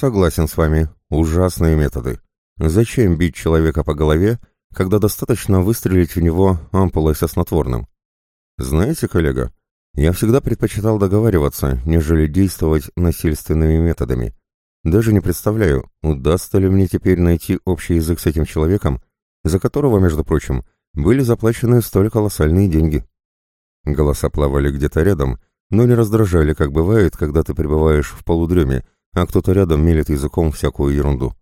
Согласен с вами. Ужасные методы. Зачем бить человека по голове, когда достаточно выстрелить в него ампулой со снотворным? Знаете, коллега, я всегда предпочитал договариваться, нежели действовать насильственными методами. Даже не представляю, удастся ли мне теперь найти общий язык с этим человеком, за которого, между прочим, были заплачены столь колоссальные деньги. Голоса плавали где-то рядом, но не раздражали, как бывает, когда ты пребываешь в полудреме, а кто-то рядом мелет языком всякую ерунду.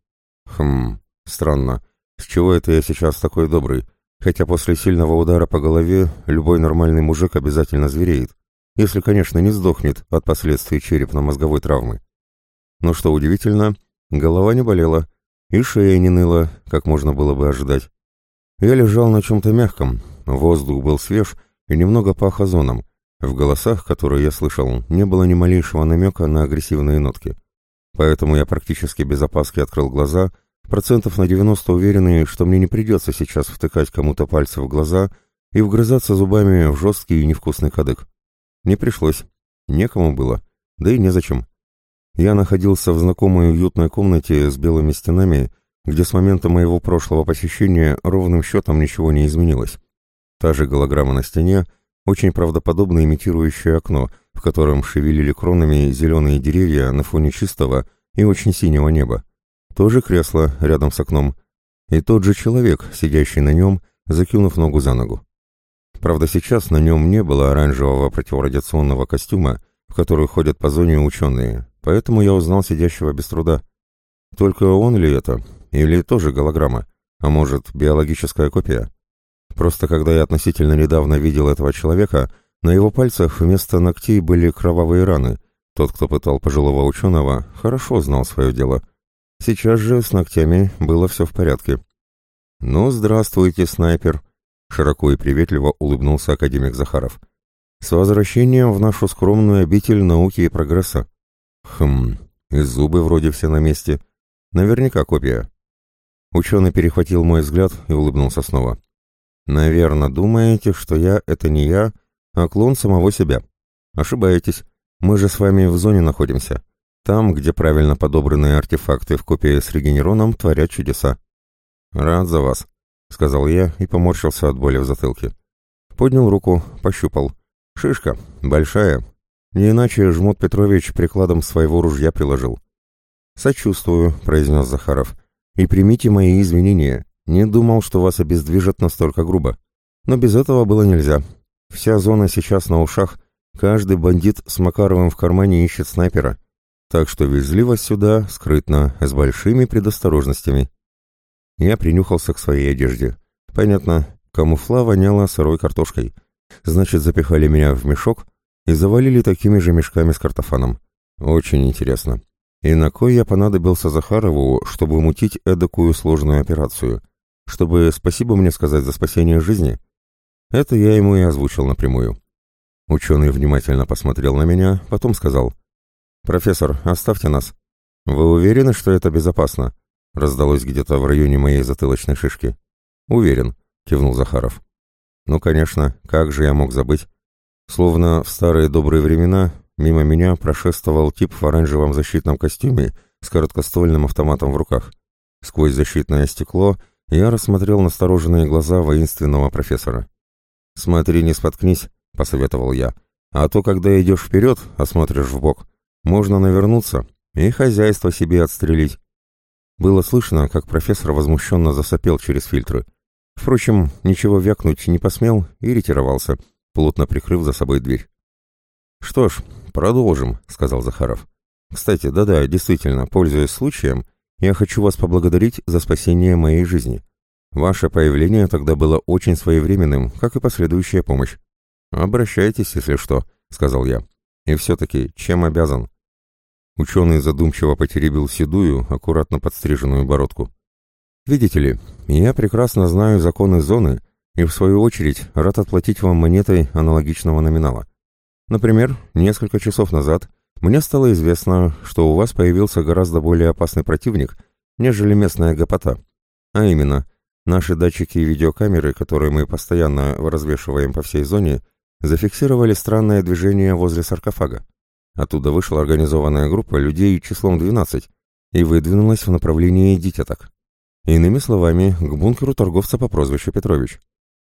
Хм, странно. С чего это я сейчас такой добрый? Хотя после сильного удара по голове любой нормальный мужик обязательно звереет. Если, конечно, не сдохнет от последствий черепно-мозговой травмы. Но что удивительно, голова не болела, и шея не ныла, как можно было бы ожидать. Я лежал на чем-то мягком, воздух был свеж и немного пах озоном. В голосах, которые я слышал, не было ни малейшего намека на агрессивные нотки. Поэтому я практически без опаски открыл глаза, процентов на 90 уверенный, что мне не придется сейчас втыкать кому-то пальцы в глаза и вгрызаться зубами в жесткий и невкусный кадык. Не пришлось. Некому было. Да и незачем. Я находился в знакомой уютной комнате с белыми стенами, где с момента моего прошлого посещения ровным счетом ничего не изменилось. Та же голограмма на стене, очень правдоподобно имитирующее окно, в котором шевелили кронами зеленые деревья на фоне чистого и очень синего неба. То же кресло рядом с окном. И тот же человек, сидящий на нем, закинув ногу за ногу. Правда, сейчас на нем не было оранжевого противорадиационного костюма, в который ходят по зоне ученые, поэтому я узнал сидящего без труда. Только он ли это? Или тоже голограмма? А может, биологическая копия? Просто когда я относительно недавно видел этого человека, на его пальцах вместо ногтей были кровавые раны. Тот, кто пытал пожилого ученого, хорошо знал свое дело. Сейчас же с ногтями было все в порядке. «Ну, здравствуйте, снайпер!» — широко и приветливо улыбнулся академик Захаров. «С возвращением в нашу скромную обитель науки и прогресса». Хм, и зубы вроде все на месте. Наверняка копия. Ученый перехватил мой взгляд и улыбнулся снова. «Наверно, думаете, что я — это не я, а клон самого себя. Ошибаетесь. Мы же с вами в зоне находимся. Там, где правильно подобранные артефакты в копии с регенероном творят чудеса. Рад за вас», — сказал я и поморщился от боли в затылке. Поднял руку, пощупал. «Шишка. Большая, не иначе Жмут Петрович прикладом своего ружья приложил. «Сочувствую», — произнес Захаров. «И примите мои извинения. Не думал, что вас обездвижат настолько грубо. Но без этого было нельзя. Вся зона сейчас на ушах. Каждый бандит с Макаровым в кармане ищет снайпера. Так что везли вас сюда скрытно, с большими предосторожностями». Я принюхался к своей одежде. Понятно, камуфла воняла сырой картошкой. Значит, запихали меня в мешок — и завалили такими же мешками с картофаном. Очень интересно. И на кой я понадобился Захарову, чтобы мутить эдакую сложную операцию? Чтобы спасибо мне сказать за спасение жизни? Это я ему и озвучил напрямую. Ученый внимательно посмотрел на меня, потом сказал. «Профессор, оставьте нас. Вы уверены, что это безопасно?» Раздалось где-то в районе моей затылочной шишки. «Уверен», — кивнул Захаров. «Ну, конечно, как же я мог забыть? Словно в старые добрые времена мимо меня прошествовал тип в оранжевом защитном костюме с короткоствольным автоматом в руках. Сквозь защитное стекло я рассмотрел настороженные глаза воинственного профессора. «Смотри, не споткнись», — посоветовал я. «А то, когда идешь вперед, а смотришь в бок, можно навернуться и хозяйство себе отстрелить». Было слышно, как профессор возмущенно засопел через фильтры. Впрочем, ничего вякнуть не посмел и ретировался — плотно прикрыв за собой дверь. «Что ж, продолжим», — сказал Захаров. «Кстати, да-да, действительно, пользуясь случаем, я хочу вас поблагодарить за спасение моей жизни. Ваше появление тогда было очень своевременным, как и последующая помощь. Обращайтесь, если что», — сказал я. «И все-таки, чем обязан?» Ученый задумчиво потеребил седую, аккуратно подстриженную бородку. «Видите ли, я прекрасно знаю законы зоны и, в свою очередь, рад отплатить вам монетой аналогичного номинала. Например, несколько часов назад мне стало известно, что у вас появился гораздо более опасный противник, нежели местная гопота. А именно, наши датчики и видеокамеры, которые мы постоянно развешиваем по всей зоне, зафиксировали странное движение возле саркофага. Оттуда вышла организованная группа людей числом 12, и выдвинулась в направлении Дитяток. Иными словами, к бункеру торговца по прозвищу Петрович.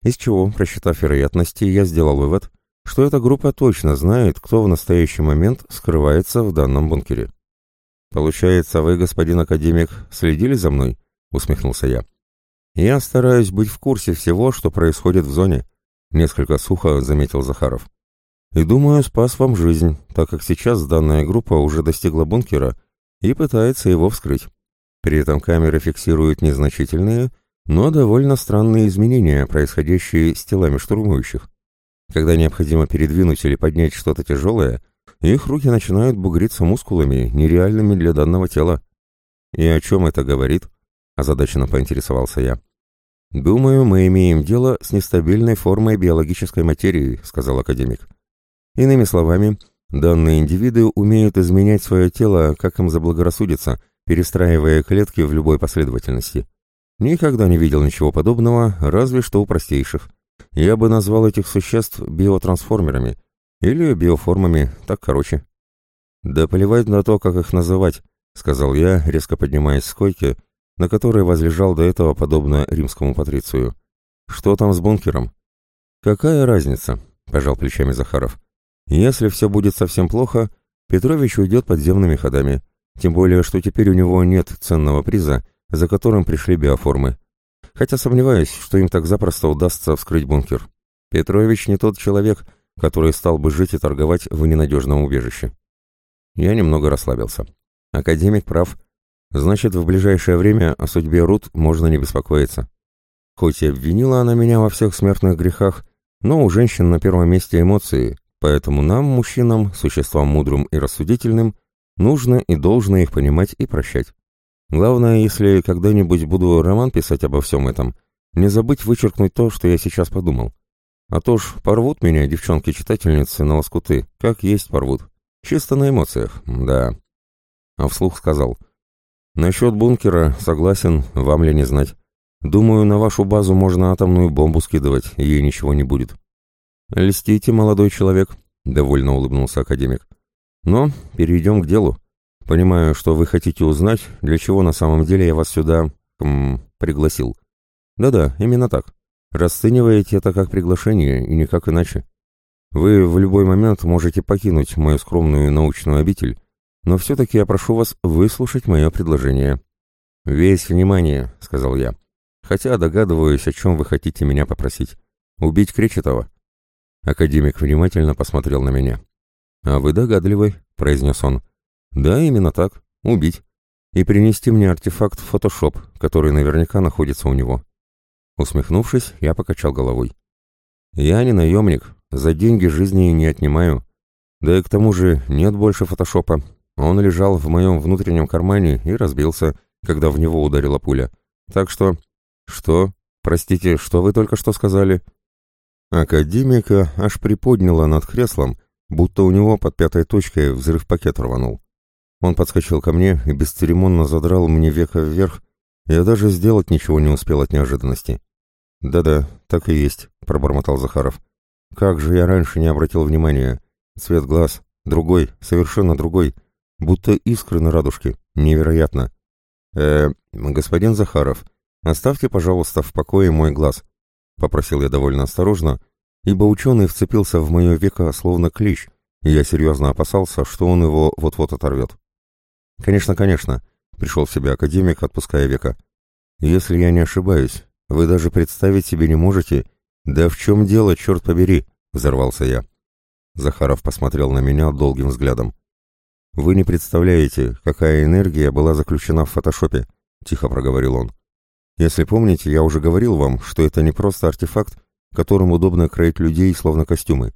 Из чего, просчитав вероятности, я сделал вывод, что эта группа точно знает, кто в настоящий момент скрывается в данном бункере. «Получается, вы, господин академик, следили за мной?» — усмехнулся я. «Я стараюсь быть в курсе всего, что происходит в зоне», — несколько сухо заметил Захаров. «И думаю, спас вам жизнь, так как сейчас данная группа уже достигла бункера и пытается его вскрыть. При этом камеры фиксируют незначительные, но довольно странные изменения, происходящие с телами штурмующих. Когда необходимо передвинуть или поднять что-то тяжелое, их руки начинают бугриться мускулами, нереальными для данного тела. «И о чем это говорит?» – озадаченно поинтересовался я. «Думаю, мы имеем дело с нестабильной формой биологической материи», – сказал академик. «Иными словами, данные индивиды умеют изменять свое тело, как им заблагорассудится, перестраивая клетки в любой последовательности. Никогда не видел ничего подобного, разве что у простейших. Я бы назвал этих существ биотрансформерами или биоформами, так короче. Да поливать на то, как их называть, сказал я, резко поднимаясь с койки, на которой возлежал до этого подобно римскому патрицию. Что там с бункером? Какая разница? пожал плечами Захаров. Если все будет совсем плохо, Петрович уйдет подземными ходами, тем более, что теперь у него нет ценного приза, за которым пришли биоформы. Хотя сомневаюсь, что им так запросто удастся вскрыть бункер. Петрович не тот человек, который стал бы жить и торговать в ненадежном убежище. Я немного расслабился. Академик прав. Значит, в ближайшее время о судьбе Рут можно не беспокоиться. Хоть и обвинила она меня во всех смертных грехах, но у женщин на первом месте эмоции, поэтому нам, мужчинам, существам мудрым и рассудительным, нужно и должно их понимать и прощать. Главное, если когда-нибудь буду роман писать обо всем этом, не забыть вычеркнуть то, что я сейчас подумал. А то ж порвут меня девчонки-читательницы на лоскуты, как есть порвут. Чисто на эмоциях, да. А вслух сказал. Насчет бункера, согласен, вам ли не знать. Думаю, на вашу базу можно атомную бомбу скидывать, ей ничего не будет. Льстите, молодой человек, довольно улыбнулся академик. Но перейдем к делу. Понимаю, что вы хотите узнать, для чего на самом деле я вас сюда... М, пригласил. Да-да, именно так. Расцениваете это как приглашение и никак иначе. Вы в любой момент можете покинуть мою скромную научную обитель, но все-таки я прошу вас выслушать мое предложение. «Весь внимание», — сказал я. «Хотя догадываюсь, о чем вы хотите меня попросить. Убить Кречетова?» Академик внимательно посмотрел на меня. «А вы догадливый», — произнес он. Да, именно так. Убить. И принести мне артефакт Photoshop, который наверняка находится у него. Усмехнувшись, я покачал головой. Я не наемник, за деньги жизни не отнимаю. Да и к тому же нет больше фотошопа. Он лежал в моем внутреннем кармане и разбился, когда в него ударила пуля. Так что... Что? Простите, что вы только что сказали? Академика аж приподняла над креслом, будто у него под пятой точкой взрыв пакет рванул. Он подскочил ко мне и бесцеремонно задрал мне веко вверх, я даже сделать ничего не успел от неожиданности. «Да-да, так и есть», — пробормотал Захаров. «Как же я раньше не обратил внимания. Цвет глаз. Другой, совершенно другой. Будто искры на радужке. Невероятно. э господин Захаров, оставьте, пожалуйста, в покое мой глаз», — попросил я довольно осторожно, ибо ученый вцепился в мое веко словно клещ, и я серьезно опасался, что он его вот-вот оторвет. «Конечно, конечно», — пришел в себя академик, отпуская века. «Если я не ошибаюсь, вы даже представить себе не можете...» «Да в чем дело, черт побери?» — взорвался я. Захаров посмотрел на меня долгим взглядом. «Вы не представляете, какая энергия была заключена в фотошопе», — тихо проговорил он. «Если помните, я уже говорил вам, что это не просто артефакт, которым удобно кроить людей, словно костюмы.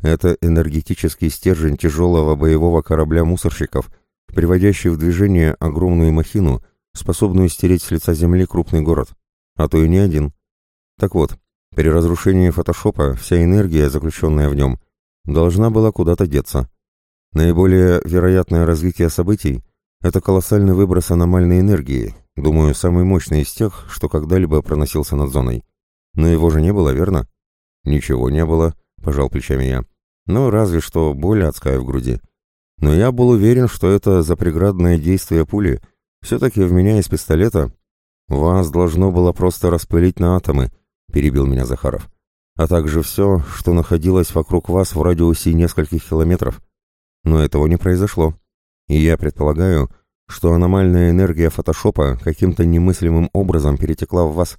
Это энергетический стержень тяжелого боевого корабля мусорщиков — приводящий в движение огромную махину, способную стереть с лица земли крупный город, а то и не один. Так вот, при разрушении фотошопа вся энергия, заключенная в нем, должна была куда-то деться. Наиболее вероятное развитие событий – это колоссальный выброс аномальной энергии, думаю, самый мощный из тех, что когда-либо проносился над зоной. Но его же не было, верно? Ничего не было, пожал плечами я. Ну, разве что боль адская в груди. Но я был уверен, что это за преградное действие пули. Все-таки в меня из пистолета... Вас должно было просто распылить на атомы, перебил меня Захаров. А также все, что находилось вокруг вас в радиусе нескольких километров. Но этого не произошло. И я предполагаю, что аномальная энергия фотошопа каким-то немыслимым образом перетекла в вас.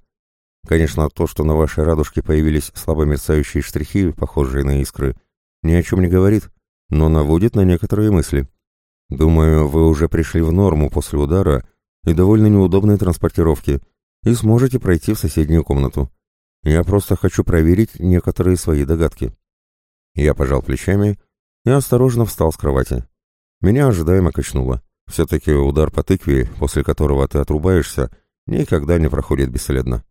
Конечно, то, что на вашей радужке появились слабо мерцающие штрихи, похожие на искры, ни о чем не говорит, но наводит на некоторые мысли. Думаю, вы уже пришли в норму после удара и довольно неудобной транспортировки и сможете пройти в соседнюю комнату. Я просто хочу проверить некоторые свои догадки. Я пожал плечами и осторожно встал с кровати. Меня ожидаемо качнуло. Все-таки удар по тыкве, после которого ты отрубаешься, никогда не проходит бесследно.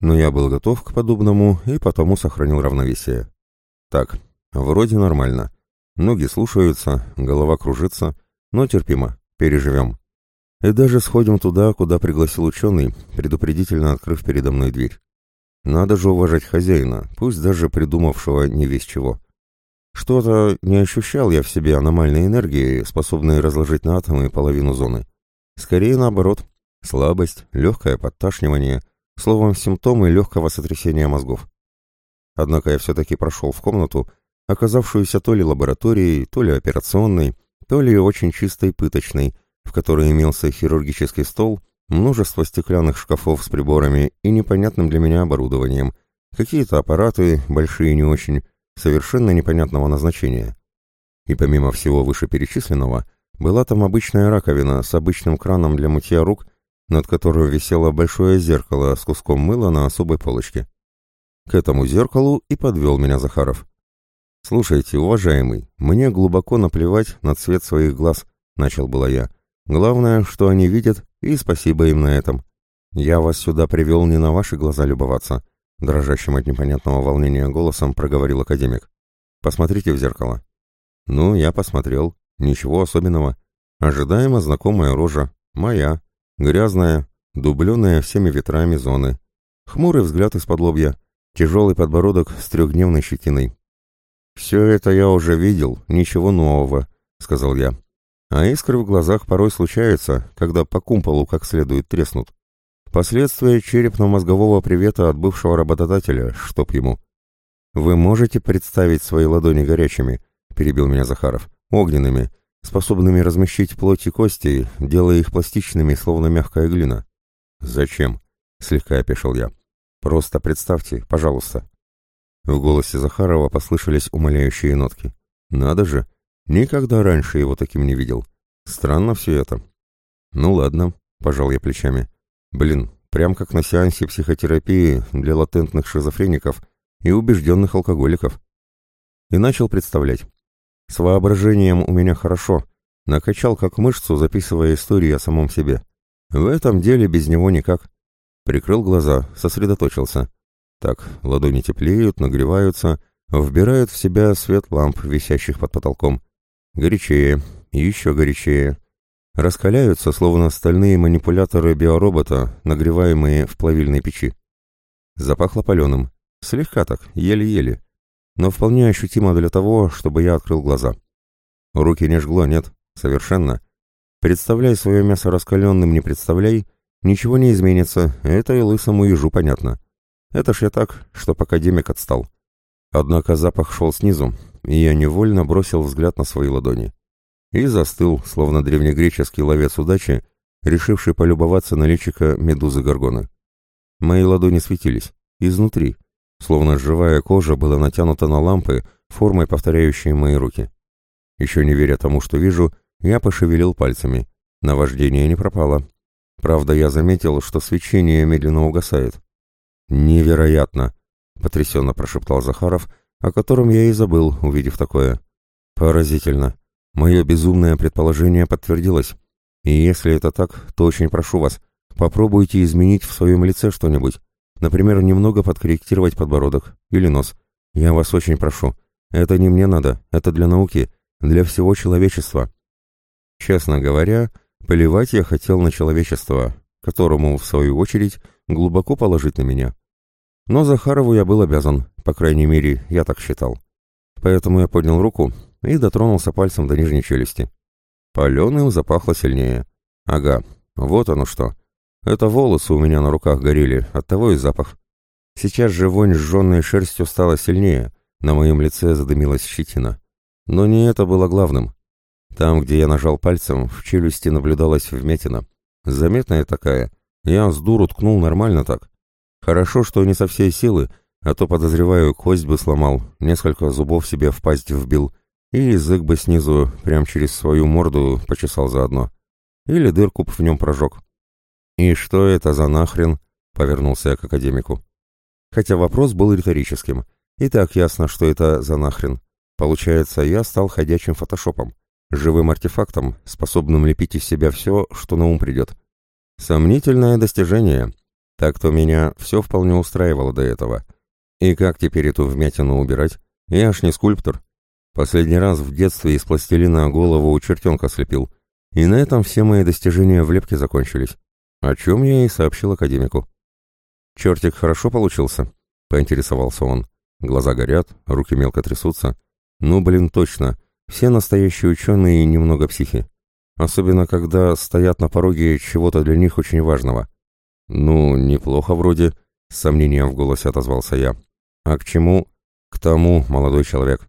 Но я был готов к подобному и потому сохранил равновесие. Так, вроде нормально. Ноги слушаются, голова кружится, но терпимо, переживем. И даже сходим туда, куда пригласил ученый, предупредительно открыв передо мной дверь. Надо же уважать хозяина, пусть даже придумавшего не весь чего. Что-то не ощущал я в себе аномальной энергии, способной разложить на атомы половину зоны. Скорее наоборот, слабость, легкое подташнивание, словом, симптомы легкого сотрясения мозгов. Однако я все-таки прошел в комнату, оказавшуюся то ли лабораторией, то ли операционной, то ли очень чистой пыточной, в которой имелся хирургический стол, множество стеклянных шкафов с приборами и непонятным для меня оборудованием, какие-то аппараты, большие не очень, совершенно непонятного назначения. И помимо всего вышеперечисленного, была там обычная раковина с обычным краном для мытья рук, над которой висело большое зеркало с куском мыла на особой полочке. К этому зеркалу и подвел меня Захаров. «Слушайте, уважаемый, мне глубоко наплевать на цвет своих глаз», — начал было я. «Главное, что они видят, и спасибо им на этом. Я вас сюда привел не на ваши глаза любоваться, дрожащим от непонятного волнения голосом проговорил академик. Посмотрите в зеркало. Ну, я посмотрел. Ничего особенного. Ожидаемо знакомая рожа. Моя. Грязная, дубленная всеми ветрами зоны. Хмурый взгляд из-под лобья. Тяжелый подбородок с трехдневной щетиной. «Все это я уже видел, ничего нового», — сказал я. «А искры в глазах порой случаются, когда по кумполу как следует треснут. Последствия черепно-мозгового привета от бывшего работодателя, чтоб ему. «Вы можете представить свои ладони горячими?» — перебил меня Захаров. «Огненными, способными размещить плоть и кости, делая их пластичными, словно мягкая глина». «Зачем?» — слегка опешил я. «Просто представьте, пожалуйста». В голосе Захарова послышались умоляющие нотки. «Надо же! Никогда раньше его таким не видел. Странно все это». «Ну ладно», — пожал я плечами. Блин, прям как на сеансе психотерапии для латентных шизофреников и убежденных алкоголиков. И начал представлять. С воображением у меня хорошо. Накачал как мышцу, записывая истории о самом себе. В этом деле без него никак. Прикрыл глаза, сосредоточился. Так, ладони теплеют, нагреваются, вбирают в себя свет ламп, висящих под потолком. Горячее, еще горячее раскаляются, словно стальные манипуляторы биоробота, нагреваемые в плавильной печи. Запахло паленым. Слегка так, еле-еле. Но вполне ощутимо для того, чтобы я открыл глаза. Руки не жгло, нет, совершенно. Представляй свое мясо раскаленным, не представляй, ничего не изменится, это и лысому ежу понятно. Это ж я так, чтоб академик отстал. Однако запах шел снизу, и я невольно бросил взгляд на свои ладони и застыл, словно древнегреческий ловец удачи, решивший полюбоваться на личико медузы Горгоны. Мои ладони светились, изнутри, словно живая кожа была натянута на лампы, формой повторяющей мои руки. Еще не веря тому, что вижу, я пошевелил пальцами. Наваждение не пропало. Правда, я заметил, что свечение медленно угасает. «Невероятно!» — потрясенно прошептал Захаров, о котором я и забыл, увидев такое. «Поразительно! Мое безумное предположение подтвердилось. И если это так, то очень прошу вас, попробуйте изменить в своем лице что-нибудь. Например, немного подкорректировать подбородок или нос. Я вас очень прошу. Это не мне надо, это для науки, для всего человечества. Честно говоря, поливать я хотел на человечество, которому, в свою очередь, глубоко положить на меня. Но Захарову я был обязан, по крайней мере, я так считал. Поэтому я поднял руку и дотронулся пальцем до нижней челюсти. Паленым запахло сильнее. Ага, вот оно что. Это волосы у меня на руках горели, оттого и запах. Сейчас же вонь сжженной шерстью стала сильнее, на моем лице задымилась щетина. Но не это было главным. Там, где я нажал пальцем, в челюсти наблюдалась вмятина. Заметная такая. Я с дуру ткнул нормально так. Хорошо, что не со всей силы, а то, подозреваю, кость бы сломал, несколько зубов себе в пасть вбил, и язык бы снизу, прям через свою морду, почесал заодно. Или дырку в нем прожег. «И что это за нахрен?» — повернулся я к академику. Хотя вопрос был риторическим. И так ясно, что это за нахрен. Получается, я стал ходячим фотошопом, живым артефактом, способным лепить из себя все, что на ум придет. Сомнительное достижение. Так-то меня все вполне устраивало до этого. И как теперь эту вмятину убирать? Я ж не скульптор. Последний раз в детстве из пластилина голову у чертенка слепил. И на этом все мои достижения в лепке закончились. О чем я и сообщил академику. «Чертик хорошо получился?» — поинтересовался он. Глаза горят, руки мелко трясутся. «Ну, блин, точно. Все настоящие ученые немного психи. Особенно, когда стоят на пороге чего-то для них очень важного. «Ну, неплохо вроде», — с сомнением в голосе отозвался я. «А к чему?» «К тому, молодой человек».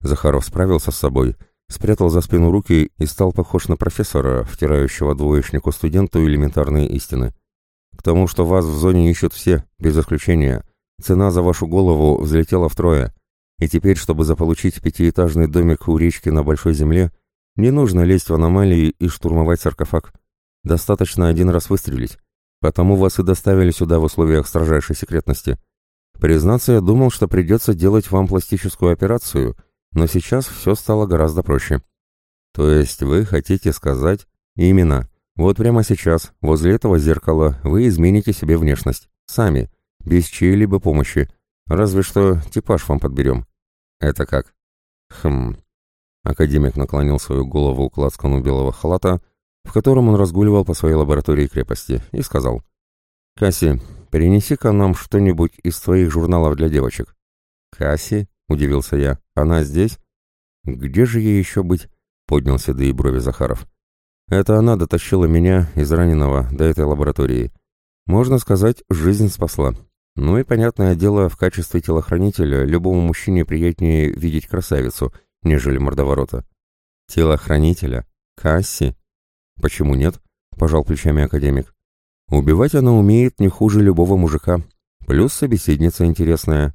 Захаров справился с собой, спрятал за спину руки и стал похож на профессора, втирающего двоечнику студенту элементарные истины. «К тому, что вас в зоне ищут все, без исключения. Цена за вашу голову взлетела втрое. И теперь, чтобы заполучить пятиэтажный домик у речки на Большой Земле, не нужно лезть в аномалии и штурмовать саркофаг. Достаточно один раз выстрелить. Потому вас и доставили сюда в условиях строжайшей секретности. Признаться, я думал, что придется делать вам пластическую операцию, но сейчас все стало гораздо проще. То есть вы хотите сказать... Именно. Вот прямо сейчас, возле этого зеркала, вы измените себе внешность. Сами. Без чьей-либо помощи. Разве что типаж вам подберем. Это как? Хм. Академик наклонил свою голову к лацкану белого халата, в котором он разгуливал по своей лаборатории крепости, и сказал. «Касси, перенеси-ка нам что-нибудь из твоих журналов для девочек». «Касси?» — удивился я. «Она здесь?» «Где же ей еще быть?» — поднял седые брови Захаров. «Это она дотащила меня из раненого до этой лаборатории. Можно сказать, жизнь спасла. Ну и, понятное дело, в качестве телохранителя любому мужчине приятнее видеть красавицу, нежели мордоворота. Телохранителя? Касси? Почему нет? Пожал плечами академик. Убивать она умеет не хуже любого мужика. Плюс собеседница интересная.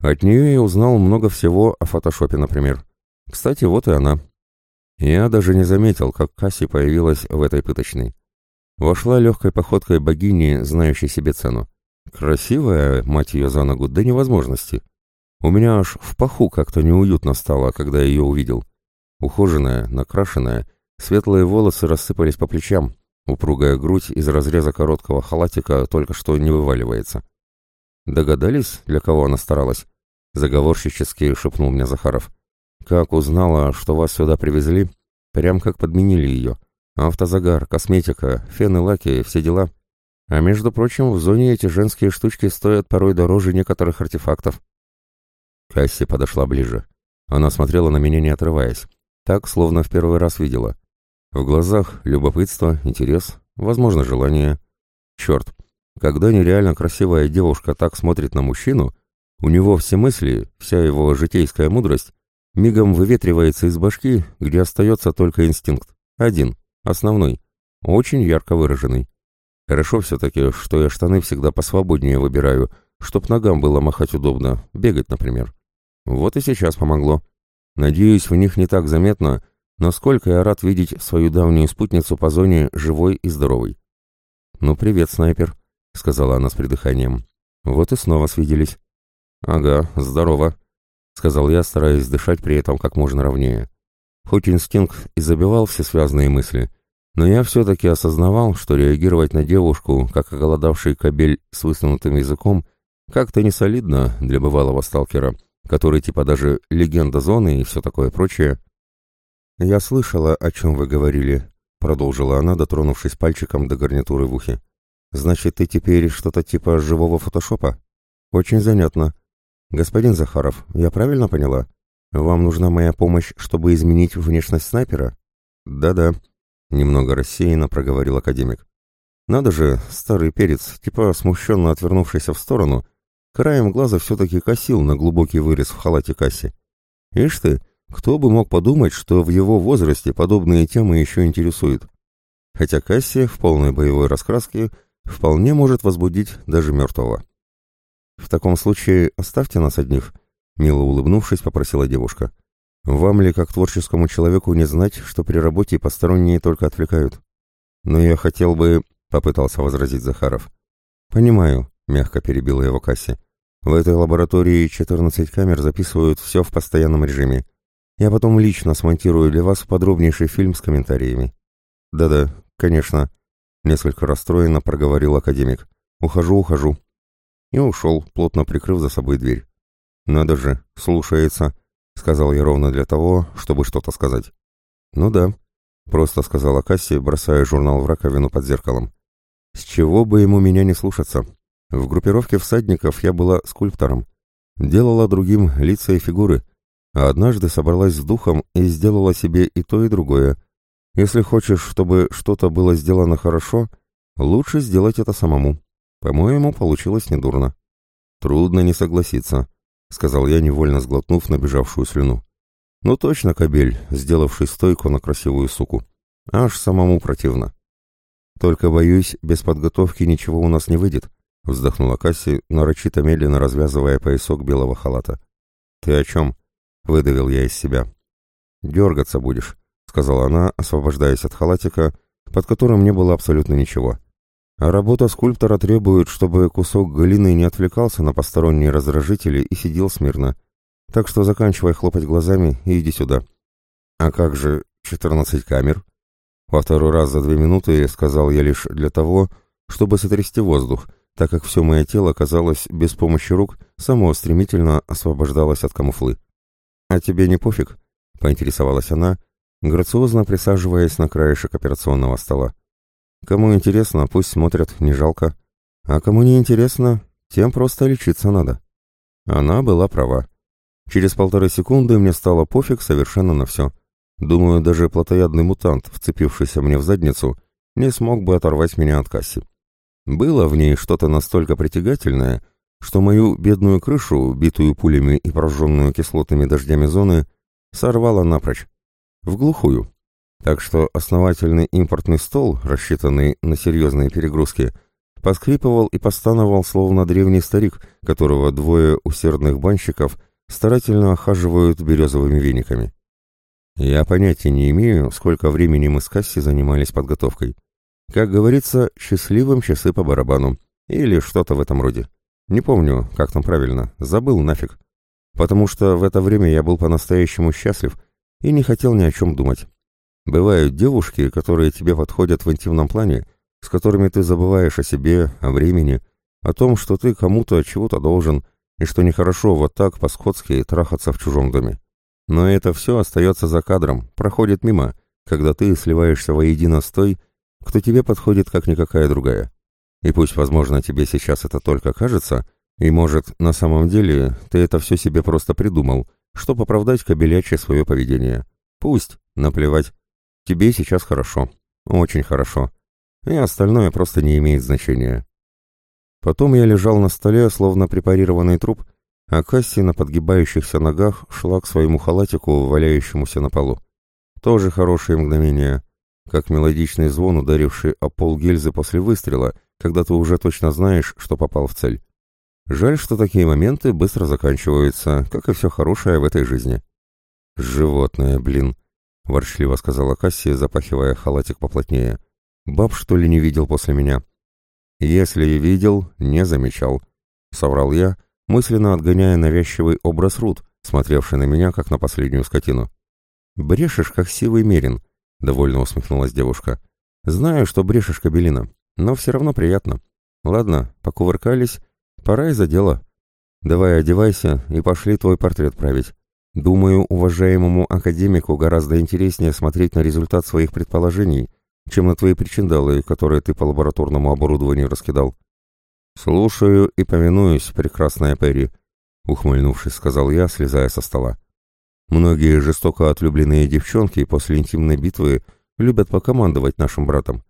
От нее я узнал много всего о фотошопе, например. Кстати, вот и она. Я даже не заметил, как Касси появилась в этой пыточной. Вошла легкой походкой богини, знающей себе цену. Красивая, мать ее за ногу, до невозможности. У меня аж в паху как-то неуютно стало, когда ее увидел. Ухоженная, накрашенная, светлые волосы рассыпались по плечам, упругая грудь из разреза короткого халатика только что не вываливается. «Догадались, для кого она старалась?» — заговорщически шепнул мне Захаров. «Как узнала, что вас сюда привезли, прям как подменили ее. Автозагар, косметика, фены, лаки, все дела». А между прочим, в зоне эти женские штучки стоят порой дороже некоторых артефактов. Касси подошла ближе. Она смотрела на меня, не отрываясь. Так, словно в первый раз видела. В глазах любопытство, интерес, возможно, желание. Черт, когда нереально красивая девушка так смотрит на мужчину, у него все мысли, вся его житейская мудрость, мигом выветривается из башки, где остается только инстинкт. Один, основной, очень ярко выраженный. Хорошо все-таки, что я штаны всегда посвободнее выбираю, чтоб ногам было махать удобно, бегать, например. Вот и сейчас помогло. Надеюсь, в них не так заметно, насколько я рад видеть свою давнюю спутницу по зоне живой и здоровой. «Ну, привет, снайпер», — сказала она с придыханием. «Вот и снова свиделись». «Ага, здорово», — сказал я, стараясь дышать при этом как можно ровнее. Хоть инстинкт и забивал все связанные мысли — но я все-таки осознавал, что реагировать на девушку, как оголодавший кобель с высунутым языком, как-то не солидно для бывалого сталкера, который типа даже легенда зоны и все такое прочее. «Я слышала, о чем вы говорили», — продолжила она, дотронувшись пальчиком до гарнитуры в ухе. «Значит, ты теперь что-то типа живого фотошопа? Очень занятно. Господин Захаров, я правильно поняла? Вам нужна моя помощь, чтобы изменить внешность снайпера? Да-да, немного рассеянно проговорил академик. Надо же, старый перец, типа смущенно отвернувшийся в сторону, краем глаза все-таки косил на глубокий вырез в халате Касси. Ишь ты, кто бы мог подумать, что в его возрасте подобные темы еще интересуют. Хотя Касси в полной боевой раскраске вполне может возбудить даже мертвого. «В таком случае оставьте нас одних», Мило улыбнувшись, попросила девушка. «Вам ли, как творческому человеку, не знать, что при работе посторонние только отвлекают?» «Но я хотел бы...» — попытался возразить Захаров. «Понимаю», — мягко перебила его Касси. «В этой лаборатории 14 камер записывают все в постоянном режиме. Я потом лично смонтирую для вас подробнейший фильм с комментариями». «Да-да, конечно», — несколько расстроенно проговорил академик. «Ухожу, ухожу». И ушел, плотно прикрыв за собой дверь. «Надо же, слушается», — сказал я ровно для того, чтобы что-то сказать. «Ну да», — просто сказала Касси, бросая журнал в раковину под зеркалом. «С чего бы ему меня не слушаться? В группировке всадников я была скульптором, делала другим лица и фигуры, а однажды собралась с духом и сделала себе и то, и другое. Если хочешь, чтобы что-то было сделано хорошо, лучше сделать это самому. По-моему, получилось недурно». «Трудно не согласиться», — сказал я, невольно сглотнув набежавшую слюну. «Ну точно, кобель, сделавший стойку на красивую суку. Аж самому противно». «Только, боюсь, без подготовки ничего у нас не выйдет», — вздохнула Касси, нарочито медленно развязывая поясок белого халата. «Ты о чем?» — выдавил я из себя. «Дергаться будешь», — сказала она, освобождаясь от халатика, под которым не было абсолютно ничего. А работа скульптора требует, чтобы кусок глины не отвлекался на посторонние раздражители и сидел смирно. Так что заканчивай хлопать глазами и иди сюда. А как же 14 камер? Во второй раз за две минуты сказал я лишь для того, чтобы сотрясти воздух, так как все мое тело, казалось, без помощи рук, само стремительно освобождалось от камуфлы. «А тебе не пофиг?» — поинтересовалась она, грациозно присаживаясь на краешек операционного стола. Кому интересно, пусть смотрят, не жалко. А кому не интересно, тем просто лечиться надо. Она была права. Через полторы секунды мне стало пофиг совершенно на все. Думаю, даже плотоядный мутант, вцепившийся мне в задницу, не смог бы оторвать меня от касси. Было в ней что-то настолько притягательное, что мою бедную крышу, битую пулями и прожженную кислотными дождями зоны, сорвало напрочь. В глухую. Так что основательный импортный стол, рассчитанный на серьезные перегрузки, поскрипывал и постановал, словно древний старик, которого двое усердных банщиков старательно охаживают березовыми вениками. Я понятия не имею, сколько времени мы с Касси занимались подготовкой. Как говорится, счастливым часы по барабану. Или что-то в этом роде. Не помню, как там правильно, забыл нафиг. Потому что в это время я был по-настоящему счастлив и не хотел ни о чем думать. Бывают девушки, которые тебе подходят в интимном плане, с которыми ты забываешь о себе, о времени, о том, что ты кому-то чего-то должен, и что нехорошо вот так по-скотски трахаться в чужом доме. Но это все остается за кадром, проходит мимо, когда ты сливаешься воедино с той, кто тебе подходит как никакая другая. И пусть, возможно, тебе сейчас это только кажется, и, может, на самом деле ты это все себе просто придумал, чтобы оправдать кобелячье свое поведение. Пусть, наплевать. Тебе сейчас хорошо, очень хорошо, и остальное просто не имеет значения. Потом я лежал на столе, словно препарированный труп, а Касси на подгибающихся ногах шла к своему халатику, валяющемуся на полу. Тоже хорошие мгновения, как мелодичный звон, ударивший о пол гильзы после выстрела, когда ты уже точно знаешь, что попал в цель. Жаль, что такие моменты быстро заканчиваются, как и все хорошее в этой жизни. Животное, блин. — ворчливо сказала Касси, запахивая халатик поплотнее. «Баб, что ли, не видел после меня?» «Если и видел, не замечал», — соврал я, мысленно отгоняя навязчивый образ Рут, смотревший на меня, как на последнюю скотину. «Брешешь, как сивый мерин», — довольно усмехнулась девушка. «Знаю, что брешешь, Кабелина, но все равно приятно. Ладно, покувыркались, пора и за дело. Давай одевайся и пошли твой портрет править. Думаю, уважаемому академику гораздо интереснее смотреть на результат своих предположений, чем на твои причиндалы, которые ты по лабораторному оборудованию раскидал. «Слушаю и повинуюсь, прекрасная Перри», — ухмыльнувшись, сказал я, слезая со стола. Многие жестоко отлюбленные девчонки после интимной битвы любят покомандовать нашим братом,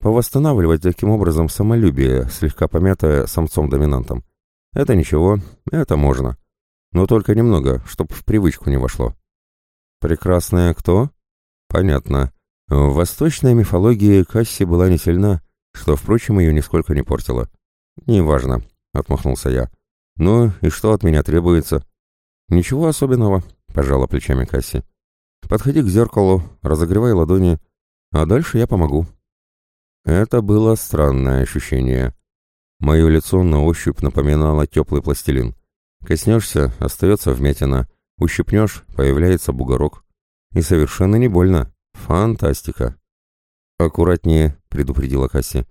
повосстанавливать таким образом самолюбие, слегка помятое самцом-доминантом. Это ничего, это можно. Но только немного, чтоб в привычку не вошло. Прекрасная кто? Понятно. В восточной мифологии Касси была не сильна, что, впрочем, ее нисколько не портило. «Неважно», — отмахнулся я. «Ну и что от меня требуется?» «Ничего особенного», — пожала плечами Касси. «Подходи к зеркалу, разогревай ладони, а дальше я помогу». Это было странное ощущение. Мое лицо на ощупь напоминало теплый пластилин. Коснешься — остается вмятина, ущипнешь — появляется бугорок. И совершенно не больно. Фантастика. «Аккуратнее», — предупредила Касси.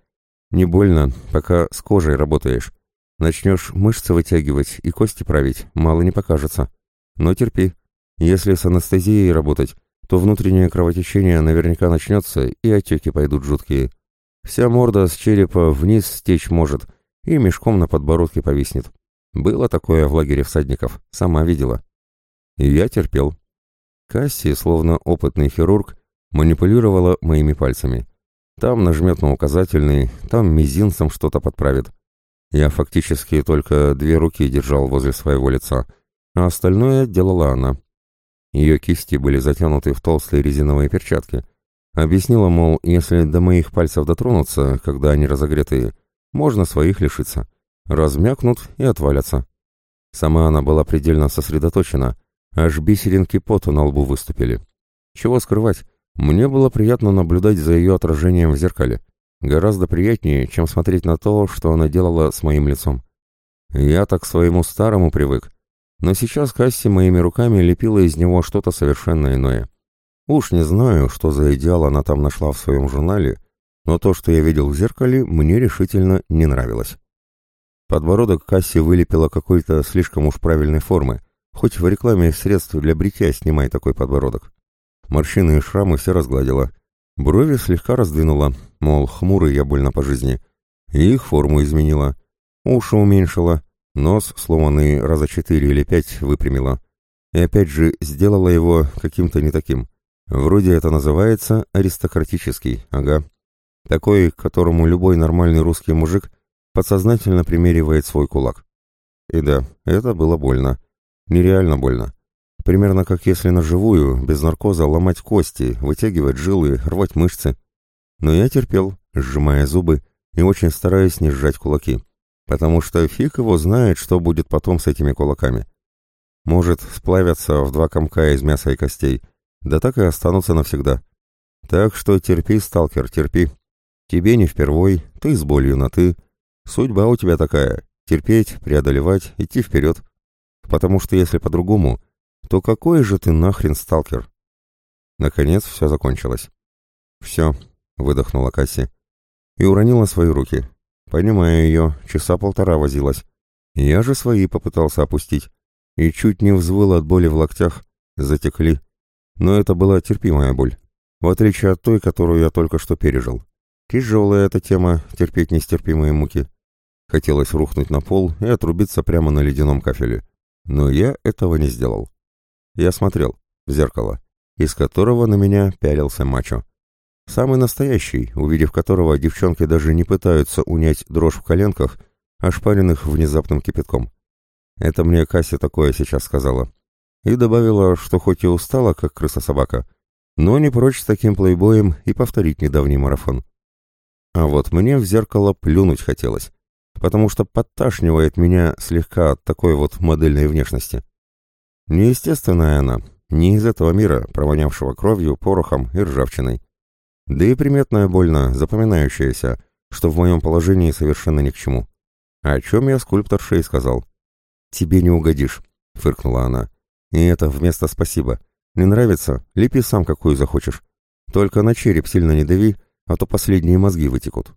«Не больно, пока с кожей работаешь. Начнешь мышцы вытягивать и кости править, мало не покажется. Но терпи. Если с анестезией работать, то внутреннее кровотечение наверняка начнется, и отеки пойдут жуткие. Вся морда с черепа вниз стечь может, и мешком на подбородке повиснет. Было такое в лагере всадников, сама видела. И я терпел. Касси, словно опытный хирург, манипулировала моими пальцами. Там нажмет на указательный, там мизинцем что-то подправит. Я фактически только две руки держал возле своего лица, а остальное делала она. Ее кисти были затянуты в толстые резиновые перчатки. Объяснила, мол, если до моих пальцев дотронуться, когда они разогретые, можно своих лишиться. Размякнут и отвалятся. Сама она была предельно сосредоточена, аж бисеринки пота на лбу выступили. Чего скрывать, мне было приятно наблюдать за ее отражением в зеркале. Гораздо приятнее, чем смотреть на то, что она делала с моим лицом. Я так к своему старому привык, но сейчас Касси моими руками лепила из него что-то совершенно иное. Уж не знаю, что за идеал она там нашла в своем журнале, но то, что я видел в зеркале, мне решительно не нравилось. Подбородок Касси вылепила какой-то слишком уж правильной формы, хоть в рекламе средств для бритья снимай такой подбородок. Морщины и шрамы все разгладила, Брови слегка раздвинула, мол, хмурый я больно по жизни. И их форму изменила. Уши уменьшила, нос, сломанный раза четыре или пять, выпрямила. И опять же сделала его каким-то не таким. Вроде это называется аристократический, ага. Такой, к которому любой нормальный русский мужик подсознательно примеривает свой кулак. И да, это было больно. Нереально больно. Примерно как если на живую, без наркоза, ломать кости, вытягивать жилы, рвать мышцы. Но я терпел, сжимая зубы и очень стараясь не сжать кулаки, потому что фиг его знает, что будет потом с этими кулаками. Может, сплавятся в два комка из мяса и костей, да так и останутся навсегда. Так что терпи, сталкер, терпи. Тебе не впервой, ты с болью на «ты». Судьба у тебя такая — терпеть, преодолевать, идти вперед. Потому что если по-другому, то какой же ты нахрен сталкер? Наконец все закончилось. Все, выдохнула Касси и уронила свои руки. Понимаю ее, часа полтора возилась. Я же свои попытался опустить и чуть не взвыл от боли в локтях, затекли. Но это была терпимая боль, в отличие от той, которую я только что пережил. Тяжелая эта тема, терпеть нестерпимые муки. Хотелось рухнуть на пол и отрубиться прямо на ледяном кафеле. Но я этого не сделал. Я смотрел в зеркало, из которого на меня пялился мачо. Самый настоящий, увидев которого девчонки даже не пытаются унять дрожь в коленках, ошпаренных внезапным кипятком. Это мне Кася такое сейчас сказала. И добавила, что хоть и устала, как крыса-собака, но не прочь с таким плейбоем и повторить недавний марафон. А вот мне в зеркало плюнуть хотелось, потому что подташнивает меня слегка от такой вот модельной внешности. Неестественная она, не из этого мира, провонявшего кровью, порохом и ржавчиной. Да и приметная больно, запоминающаяся, что в моем положении совершенно ни к чему. О чем я скульпторше и сказал. «Тебе не угодишь», — фыркнула она. «И это вместо спасибо. Не нравится? Лепи сам, какую захочешь. Только на череп сильно не дави, а то последние мозги вытекут».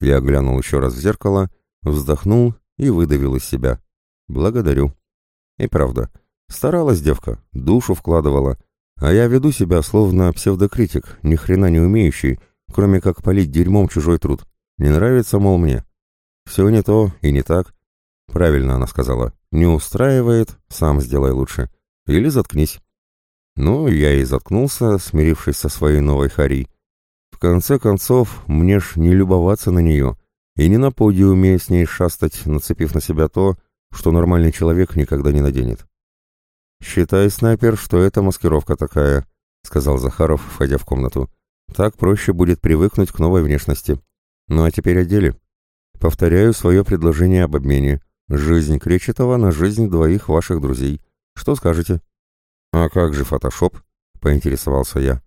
Я глянул еще раз в зеркало, вздохнул и выдавил из себя. «Благодарю». И правда, — Старалась девка, душу вкладывала, а я веду себя словно псевдокритик, ни хрена не умеющий, кроме как полить дерьмом чужой труд. Не нравится, мол, мне. Все не то и не так. Правильно она сказала. Не устраивает, сам сделай лучше. Или заткнись. Ну, я и заткнулся, смирившись со своей новой Хари. В конце концов, мне ж не любоваться на нее, и не на подиуме с ней шастать, нацепив на себя то, что нормальный человек никогда не наденет. «Считай, снайпер, что это маскировка такая», — сказал Захаров, входя в комнату. «Так проще будет привыкнуть к новой внешности. Ну а теперь о деле. Повторяю свое предложение об обмене. Жизнь Кречетова на жизнь двоих ваших друзей. Что скажете?» «А как же фотошоп?» — поинтересовался я.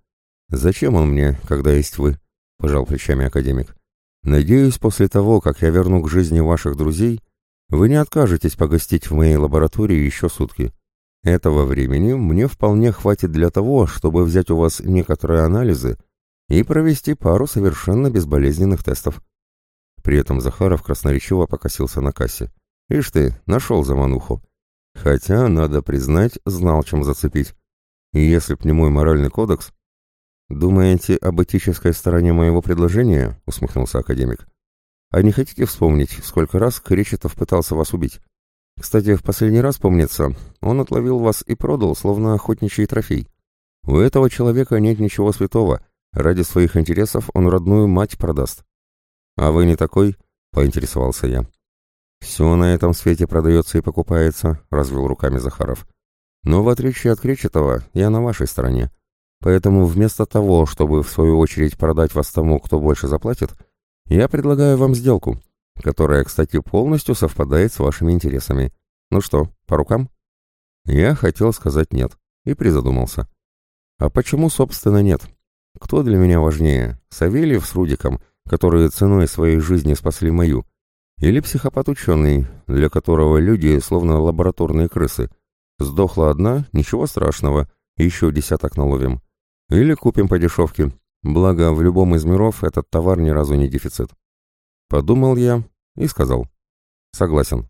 «Зачем он мне, когда есть вы?» — пожал плечами академик. «Надеюсь, после того, как я верну к жизни ваших друзей, вы не откажетесь погостить в моей лаборатории еще сутки. Этого времени мне вполне хватит для того, чтобы взять у вас некоторые анализы и провести пару совершенно безболезненных тестов». При этом Захаров красноречиво покосился на кассе. «Ишь ты, нашел замануху. Хотя, надо признать, знал, чем зацепить. И если б не мой моральный кодекс, «Думаете об этической стороне моего предложения?» — усмехнулся академик. «А не хотите вспомнить, сколько раз Кречетов пытался вас убить? Кстати, в последний раз, помнится, он отловил вас и продал, словно охотничий трофей. У этого человека нет ничего святого. Ради своих интересов он родную мать продаст». «А вы не такой?» — поинтересовался я. «Все на этом свете продается и покупается», — развел руками Захаров. «Но в отличие от Кречетова, я на вашей стороне. Поэтому вместо того, чтобы в свою очередь продать вас тому, кто больше заплатит, я предлагаю вам сделку, которая, кстати, полностью совпадает с вашими интересами. Ну что, по рукам? Я хотел сказать нет и призадумался. А почему, собственно, нет? Кто для меня важнее, Савельев с Рудиком, которые ценой своей жизни спасли мою, или психопат-ученый, для которого люди словно лабораторные крысы? Сдохла одна, ничего страшного, еще десяток наловим. Или купим по дешевке. Благо, в любом из миров этот товар ни разу не дефицит. Подумал я и сказал. Согласен.